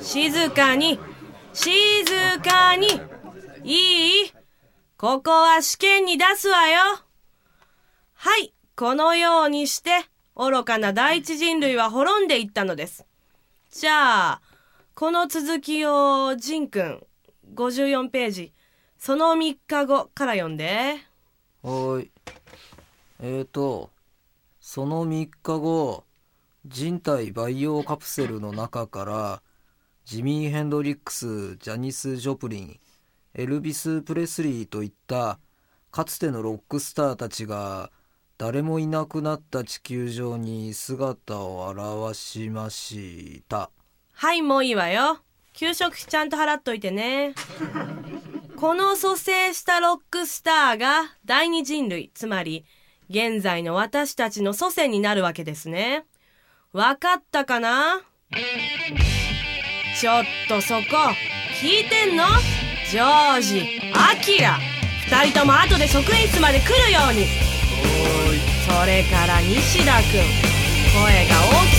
静かに、静かに、いいここは試験に出すわよ。はい、このようにして、愚かな第一人類は滅んでいったのです。じゃあ、この続きを、ジン君、54ページ、その3日後から読んで。はい。えーと、その3日後、人体培養カプセルの中からジミー・ヘンドリックスジャニス・ジョプリンエルビス・プレスリーといったかつてのロックスターたちが誰もいなくなった地球上に姿を現しました。はいもういいわよ。給食費ちゃんと払っといてね。この蘇生したロックスターが第二人類つまり現在の私たちの祖先になるわけですね。わかったかな？ちょっとそこ聞いてんの？ジョージアキラ二人とも後で職員室まで来るように。それから西田くん声が大き